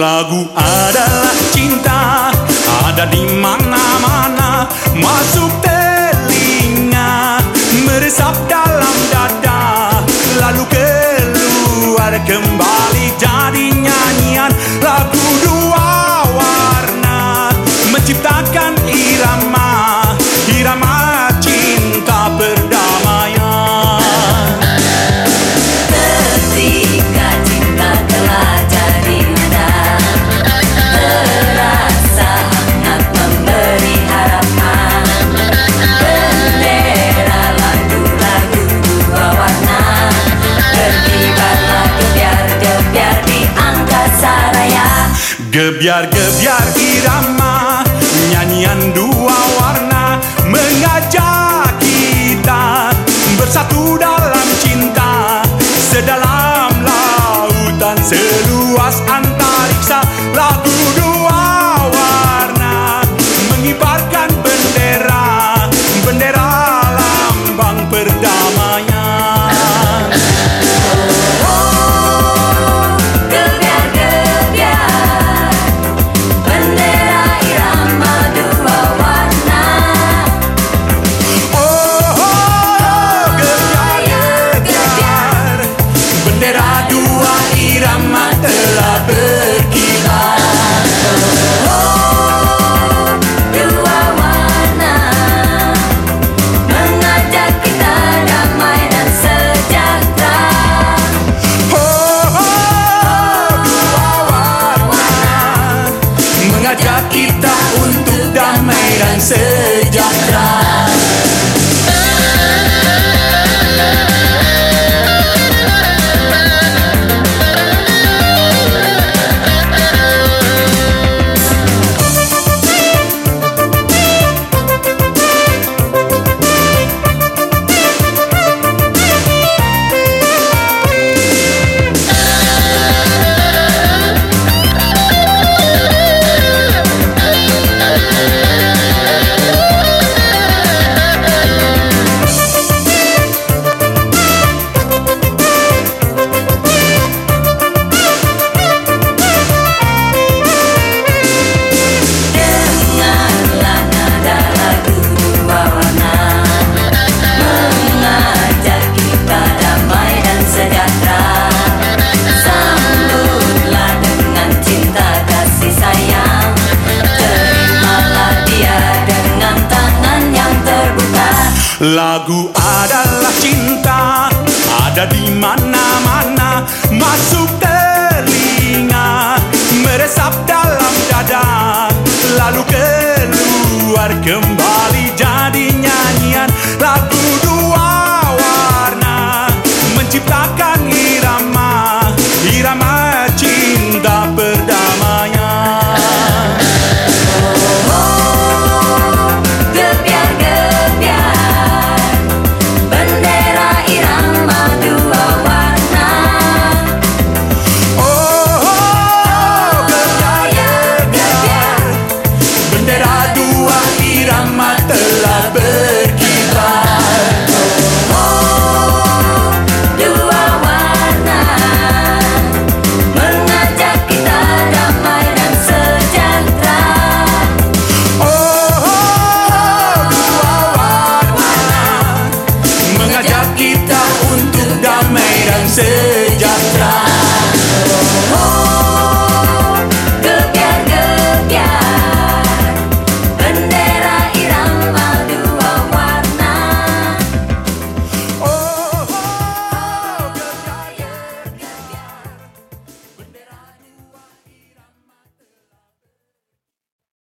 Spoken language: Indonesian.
Lagu adalah cinta. Ada di mana-mana Masuk telinga. Meresap dalam dada Lalu keluar kembali. Gebiar-gebiar irama Nyanyian dua warna Mengajak kita Bersatu dalam cinta Sedalam lautan Seluas anak Lagu adalah cinta Ada di mana